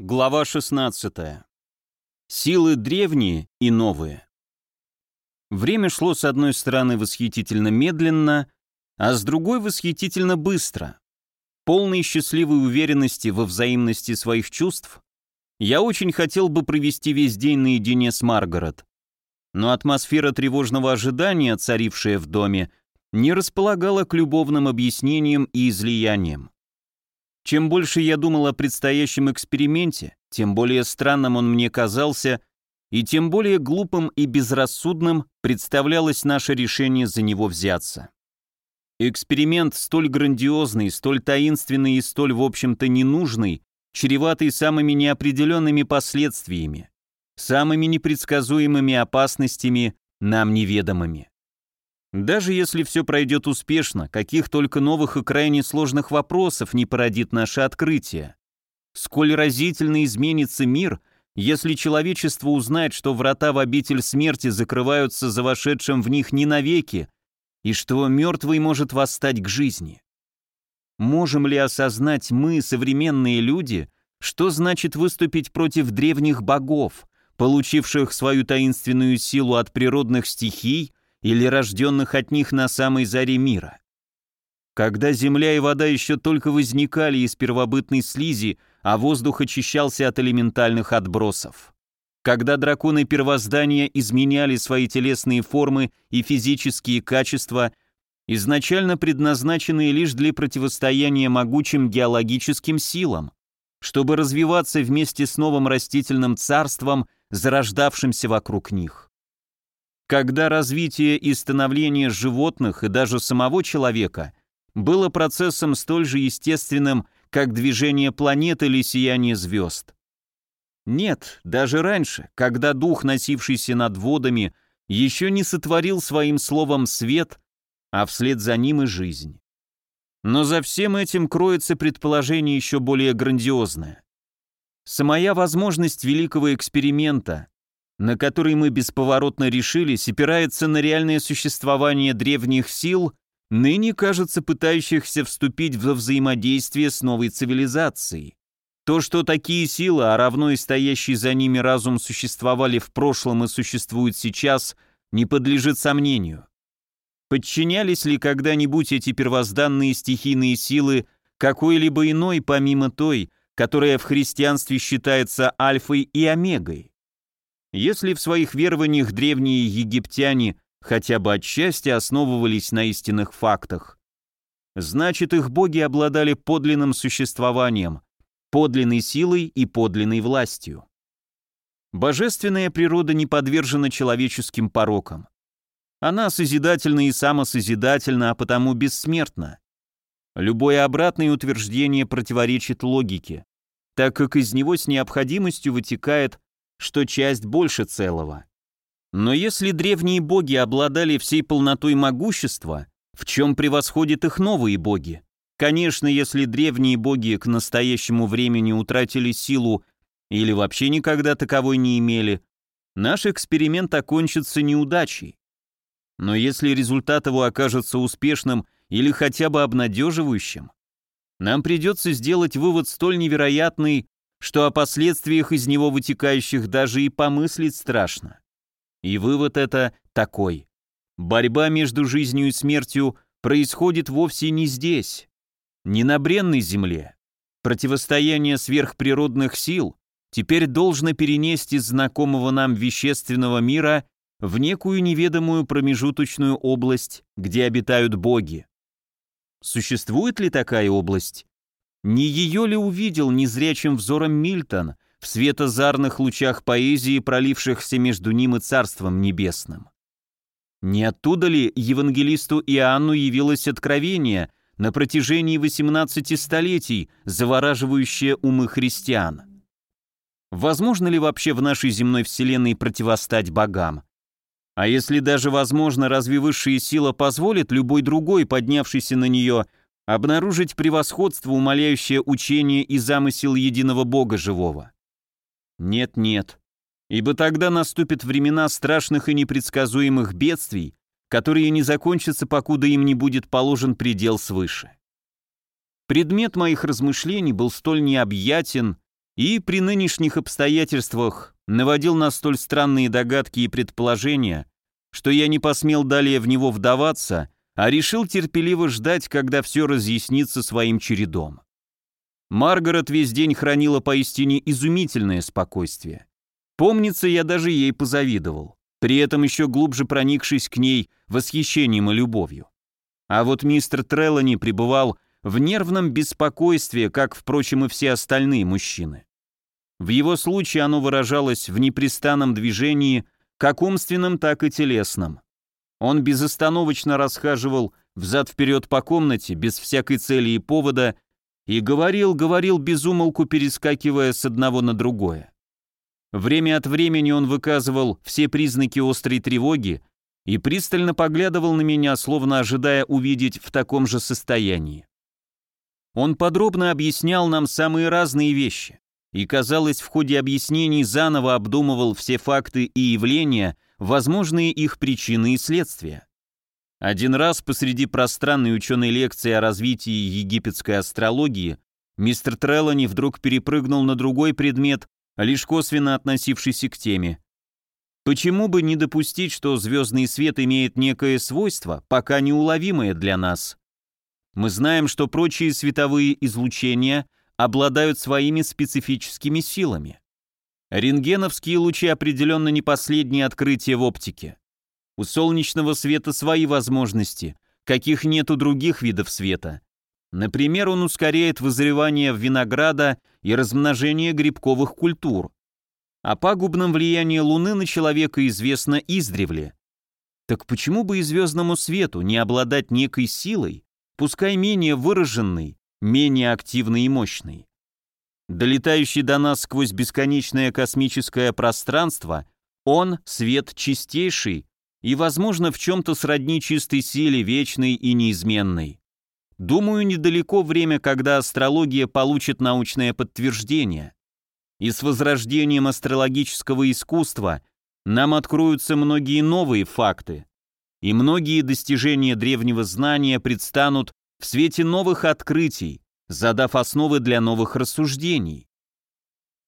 Глава 16. Силы древние и новые. Время шло с одной стороны восхитительно медленно, а с другой восхитительно быстро. Полной счастливой уверенности во взаимности своих чувств, я очень хотел бы провести весь день наедине с Маргарет. Но атмосфера тревожного ожидания, царившая в доме, не располагала к любовным объяснениям и излияниям. Чем больше я думал о предстоящем эксперименте, тем более странным он мне казался, и тем более глупым и безрассудным представлялось наше решение за него взяться. Эксперимент столь грандиозный, столь таинственный и столь, в общем-то, ненужный, чреватый самыми неопределенными последствиями, самыми непредсказуемыми опасностями, нам неведомыми. Даже если все пройдет успешно, каких только новых и крайне сложных вопросов не породит наше открытие. Сколь разительно изменится мир, если человечество узнает, что врата в обитель смерти закрываются за вошедшим в них не навеки, и что мертвый может восстать к жизни. Можем ли осознать мы, современные люди, что значит выступить против древних богов, получивших свою таинственную силу от природных стихий, или рожденных от них на самой заре мира. Когда земля и вода еще только возникали из первобытной слизи, а воздух очищался от элементальных отбросов. Когда драконы первоздания изменяли свои телесные формы и физические качества, изначально предназначенные лишь для противостояния могучим геологическим силам, чтобы развиваться вместе с новым растительным царством, зарождавшимся вокруг них когда развитие и становление животных и даже самого человека было процессом столь же естественным, как движение планет или сияние звезд. Нет, даже раньше, когда дух, носившийся над водами, еще не сотворил своим словом свет, а вслед за ним и жизнь. Но за всем этим кроется предположение еще более грандиозное. Самая возможность великого эксперимента, на который мы бесповоротно решились, опирается на реальное существование древних сил, ныне кажется пытающихся вступить во взаимодействие с новой цивилизацией. То, что такие силы, а равно и стоящий за ними разум существовали в прошлом и существуют сейчас, не подлежит сомнению. Подчинялись ли когда-нибудь эти первозданные стихийные силы какой-либо иной, помимо той, которая в христианстве считается альфой и омегой? Если в своих верованиях древние египтяне хотя бы отчасти основывались на истинных фактах, значит их боги обладали подлинным существованием, подлинной силой и подлинной властью. Божественная природа не подвержена человеческим порокам. Она созидательна и самосозидательна, а потому бессмертна. Любое обратное утверждение противоречит логике, так как из него с необходимостью вытекает что часть больше целого. Но если древние боги обладали всей полнотой могущества, в чем превосходят их новые боги? Конечно, если древние боги к настоящему времени утратили силу или вообще никогда таковой не имели, наш эксперимент окончится неудачей. Но если результат его окажется успешным или хотя бы обнадеживающим, нам придется сделать вывод столь невероятный, что о последствиях из него вытекающих даже и помыслить страшно. И вывод это такой. Борьба между жизнью и смертью происходит вовсе не здесь, не на бренной земле. Противостояние сверхприродных сил теперь должно перенести из знакомого нам вещественного мира в некую неведомую промежуточную область, где обитают боги. Существует ли такая область? Не ее ли увидел незрячим взором Мильтон в светозарных лучах поэзии, пролившихся между ним и Царством Небесным? Не оттуда ли евангелисту Иоанну явилось откровение на протяжении 18 столетий, завораживающее умы христиан? Возможно ли вообще в нашей земной вселенной противостать богам? А если даже возможно, разве высшая сила позволит любой другой, поднявшейся на нее, обнаружить превосходство, умоляющее учение и замысел единого Бога живого. Нет-нет, ибо тогда наступят времена страшных и непредсказуемых бедствий, которые не закончатся, покуда им не будет положен предел свыше. Предмет моих размышлений был столь необъятен и при нынешних обстоятельствах наводил на столь странные догадки и предположения, что я не посмел далее в него вдаваться а решил терпеливо ждать, когда все разъяснится своим чередом. Маргарет весь день хранила поистине изумительное спокойствие. Помнится, я даже ей позавидовал, при этом еще глубже проникшись к ней восхищением и любовью. А вот мистер Треллани пребывал в нервном беспокойстве, как, впрочем, и все остальные мужчины. В его случае оно выражалось в непрестанном движении, как умственном, так и телесном. Он безостановочно расхаживал взад-вперед по комнате, без всякой цели и повода, и говорил, говорил безумолку, перескакивая с одного на другое. Время от времени он выказывал все признаки острой тревоги и пристально поглядывал на меня, словно ожидая увидеть в таком же состоянии. Он подробно объяснял нам самые разные вещи и, казалось, в ходе объяснений заново обдумывал все факты и явления, возможные их причины и следствия. Один раз посреди пространной ученой лекции о развитии египетской астрологии мистер Треллани вдруг перепрыгнул на другой предмет, лишь косвенно относившийся к теме. Почему бы не допустить, что звездный свет имеет некое свойство, пока неуловимое для нас? Мы знаем, что прочие световые излучения обладают своими специфическими силами. Рентгеновские лучи определенно не последнее открытие в оптике. У солнечного света свои возможности, каких нет у других видов света. Например, он ускоряет вызревание винограда и размножение грибковых культур. О пагубном влиянии Луны на человека известно издревле. Так почему бы и звездному свету не обладать некой силой, пускай менее выраженной, менее активной и мощной? Долетающий до нас сквозь бесконечное космическое пространство, он — свет чистейший и, возможно, в чем-то сродни чистой силе, вечной и неизменной. Думаю, недалеко время, когда астрология получит научное подтверждение. И с возрождением астрологического искусства нам откроются многие новые факты, и многие достижения древнего знания предстанут в свете новых открытий, задав основы для новых рассуждений.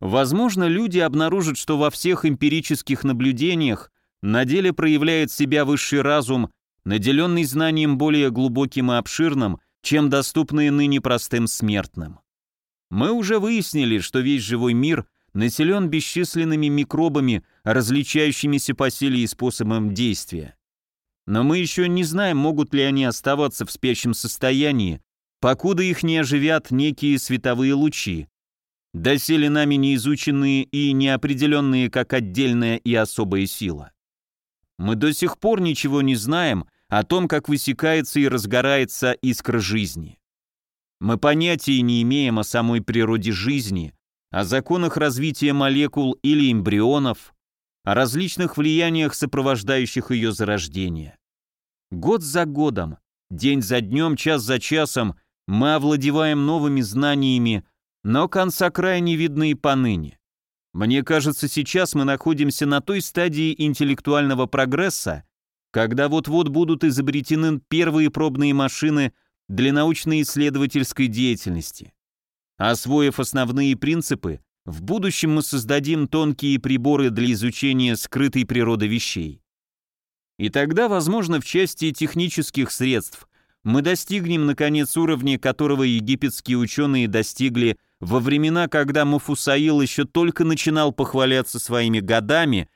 Возможно, люди обнаружат, что во всех эмпирических наблюдениях на деле проявляет себя высший разум, наделенный знанием более глубоким и обширным, чем доступные ныне простым смертным. Мы уже выяснили, что весь живой мир населен бесчисленными микробами, различающимися по силе и способам действия. Но мы еще не знаем, могут ли они оставаться в спящем состоянии, покуда их не оживят некие световые лучи, доселе нами неизученные и неопределенные как отдельная и особая сила. Мы до сих пор ничего не знаем о том, как высекается и разгорается искра жизни. Мы понятия не имеем о самой природе жизни, о законах развития молекул или эмбрионов, о различных влияниях, сопровождающих ее зарождение. Год за годом, день за днем, час за часом мы овладеваем новыми знаниями, но конца края не видно и поныне. Мне кажется, сейчас мы находимся на той стадии интеллектуального прогресса, когда вот-вот будут изобретены первые пробные машины для научно-исследовательской деятельности. Освоив основные принципы, в будущем мы создадим тонкие приборы для изучения скрытой природы вещей. И тогда, возможно, в части технических средств мы достигнем, наконец, уровня, которого египетские ученые достигли во времена, когда Муфусаил еще только начинал похваляться своими годами,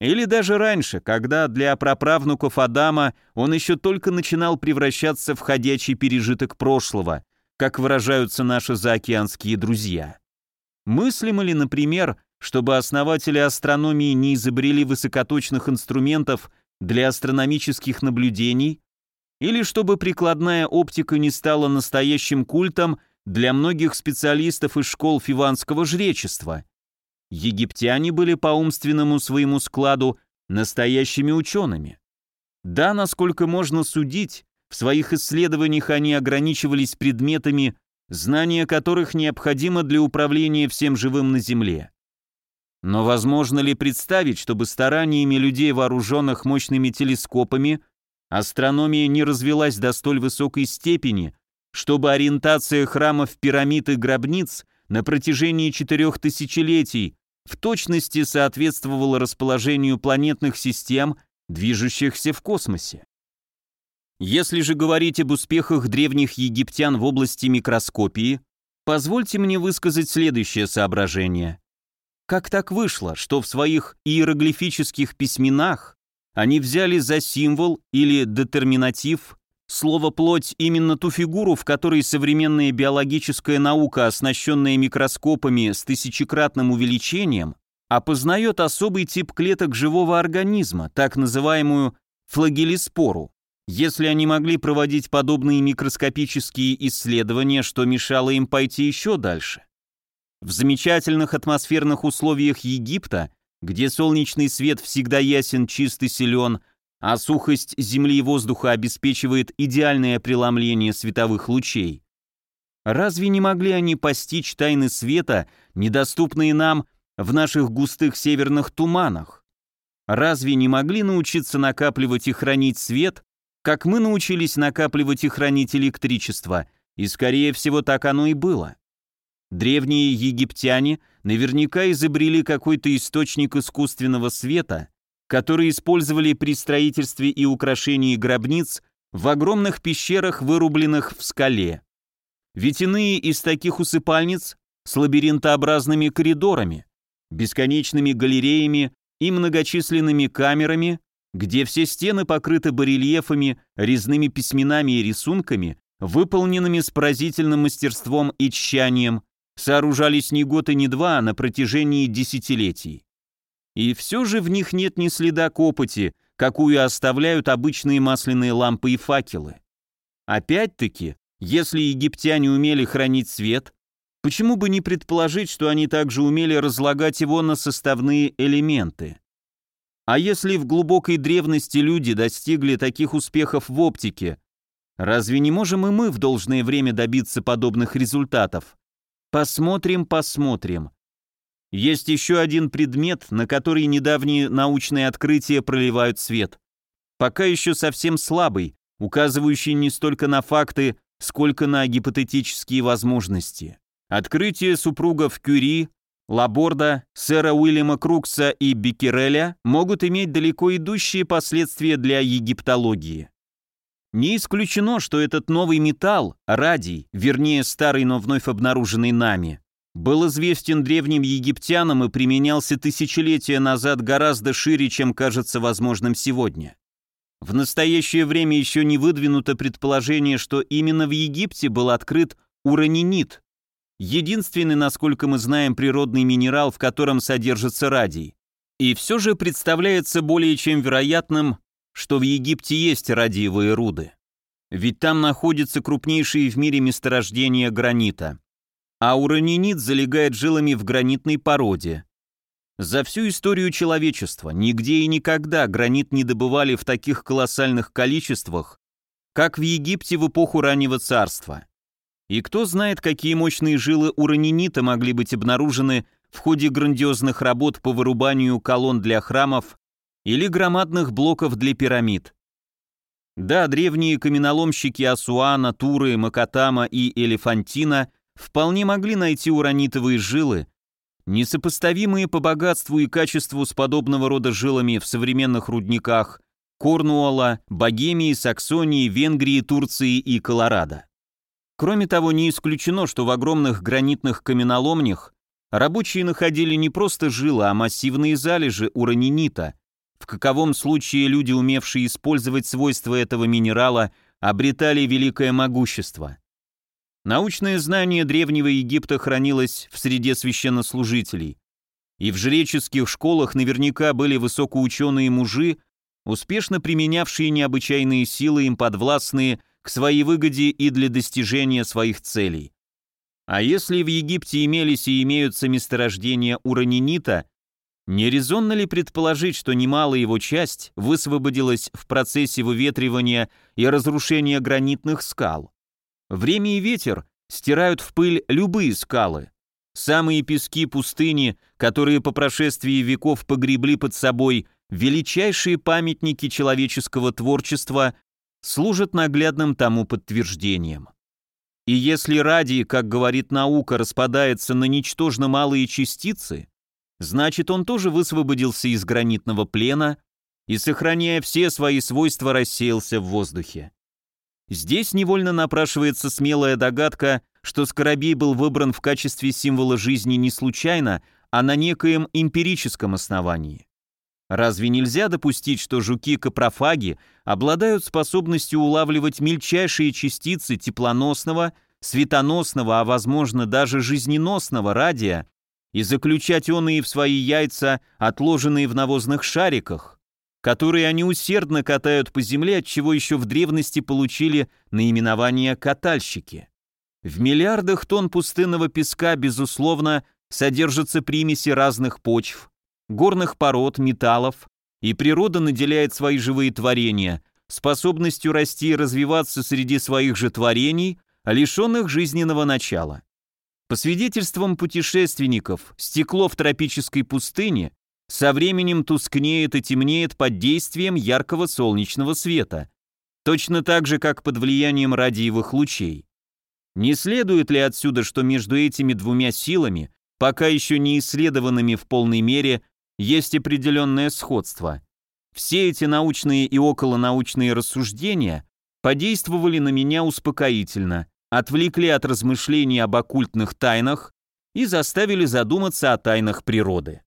или даже раньше, когда для праправнуков Адама он еще только начинал превращаться в ходячий пережиток прошлого, как выражаются наши заокеанские друзья. Мыслимо ли, например, чтобы основатели астрономии не изобрели высокоточных инструментов для астрономических наблюдений, или чтобы прикладная оптика не стала настоящим культом для многих специалистов из школ фиванского жречества. Египтяне были по умственному своему складу настоящими учеными. Да, насколько можно судить, в своих исследованиях они ограничивались предметами, знания которых необходимо для управления всем живым на Земле. Но возможно ли представить, чтобы стараниями людей, вооруженных мощными телескопами, Астрономия не развелась до столь высокой степени, чтобы ориентация храмов пирамид и гробниц на протяжении четырех тысячелетий в точности соответствовала расположению планетных систем, движущихся в космосе. Если же говорить об успехах древних египтян в области микроскопии, позвольте мне высказать следующее соображение. Как так вышло, что в своих иероглифических письменах они взяли за символ или детерминатив слово «плоть» именно ту фигуру, в которой современная биологическая наука, оснащенная микроскопами с тысячекратным увеличением, опознает особый тип клеток живого организма, так называемую флагелиспору. Если они могли проводить подобные микроскопические исследования, что мешало им пойти еще дальше? В замечательных атмосферных условиях Египта где солнечный свет всегда ясен, чист и силен, а сухость земли и воздуха обеспечивает идеальное преломление световых лучей. Разве не могли они постичь тайны света, недоступные нам в наших густых северных туманах? Разве не могли научиться накапливать и хранить свет, как мы научились накапливать и хранить электричество, и, скорее всего, так оно и было? Древние египтяне – наверняка изобрели какой-то источник искусственного света, который использовали при строительстве и украшении гробниц в огромных пещерах, вырубленных в скале. Ведь из таких усыпальниц с лабиринтообразными коридорами, бесконечными галереями и многочисленными камерами, где все стены покрыты барельефами, резными письменами и рисунками, выполненными с поразительным мастерством и тщанием, сооружались не год и не два, а на протяжении десятилетий. И все же в них нет ни следа копоти, какую оставляют обычные масляные лампы и факелы. Опять-таки, если египтяне умели хранить свет, почему бы не предположить, что они также умели разлагать его на составные элементы? А если в глубокой древности люди достигли таких успехов в оптике, разве не можем и мы в должное время добиться подобных результатов? Посмотрим, посмотрим. Есть еще один предмет, на который недавние научные открытия проливают свет. Пока еще совсем слабый, указывающий не столько на факты, сколько на гипотетические возможности. Открытие супругов Кюри, Лаборда, сэра Уильяма Крукса и Беккереля могут иметь далеко идущие последствия для египтологии. Не исключено, что этот новый металл, радий, вернее старый, но вновь обнаруженный нами, был известен древним египтянам и применялся тысячелетия назад гораздо шире, чем кажется возможным сегодня. В настоящее время еще не выдвинуто предположение, что именно в Египте был открыт уранинит, единственный, насколько мы знаем, природный минерал, в котором содержится радий. И все же представляется более чем вероятным, что в Египте есть радиевые руды. Ведь там находятся крупнейшие в мире месторождения гранита. А уранинит залегает жилами в гранитной породе. За всю историю человечества нигде и никогда гранит не добывали в таких колоссальных количествах, как в Египте в эпоху раннего царства. И кто знает, какие мощные жилы уранинита могли быть обнаружены в ходе грандиозных работ по вырубанию колонн для храмов или громадных блоков для пирамид. Да, древние каменоломщики Асуана, Туры, Макатама и Элефантина вполне могли найти уранитовые жилы, несопоставимые по богатству и качеству с подобного рода жилами в современных рудниках Корнуола, Богемии, Саксонии, Венгрии, Турции и Колорадо. Кроме того, не исключено, что в огромных гранитных каменоломнях рабочие находили не просто жилы, а массивные залежи уранинита – в каковом случае люди, умевшие использовать свойства этого минерала, обретали великое могущество. Научное знание Древнего Египта хранилось в среде священнослужителей. И в жреческих школах наверняка были высокоученые мужи, успешно применявшие необычайные силы им подвластные к своей выгоде и для достижения своих целей. А если в Египте имелись и имеются месторождения уранинита, не резонно ли предположить, что немалая его часть высвободилась в процессе выветривания и разрушения гранитных скал? Время и ветер стирают в пыль любые скалы. Самые пески пустыни, которые по прошествии веков погребли под собой величайшие памятники человеческого творчества, служат наглядным тому подтверждением. И если радий, как говорит наука, распадается на ничтожно малые частицы, Значит, он тоже высвободился из гранитного плена и, сохраняя все свои свойства, рассеялся в воздухе. Здесь невольно напрашивается смелая догадка, что скоробей был выбран в качестве символа жизни не случайно, а на некоем эмпирическом основании. Разве нельзя допустить, что жуки-капрофаги обладают способностью улавливать мельчайшие частицы теплоносного, светоносного, а возможно даже жизненосного радия и заключать он оные в свои яйца, отложенные в навозных шариках, которые они усердно катают по земле, от чего еще в древности получили наименование «катальщики». В миллиардах тонн пустынного песка, безусловно, содержатся примеси разных почв, горных пород, металлов, и природа наделяет свои живые творения способностью расти и развиваться среди своих же творений, лишенных жизненного начала. По свидетельствам путешественников, стекло в тропической пустыне со временем тускнеет и темнеет под действием яркого солнечного света, точно так же, как под влиянием радиевых лучей. Не следует ли отсюда, что между этими двумя силами, пока еще не исследованными в полной мере, есть определенное сходство? Все эти научные и околонаучные рассуждения подействовали на меня успокоительно, отвлекли от размышлений об оккультных тайнах и заставили задуматься о тайнах природы.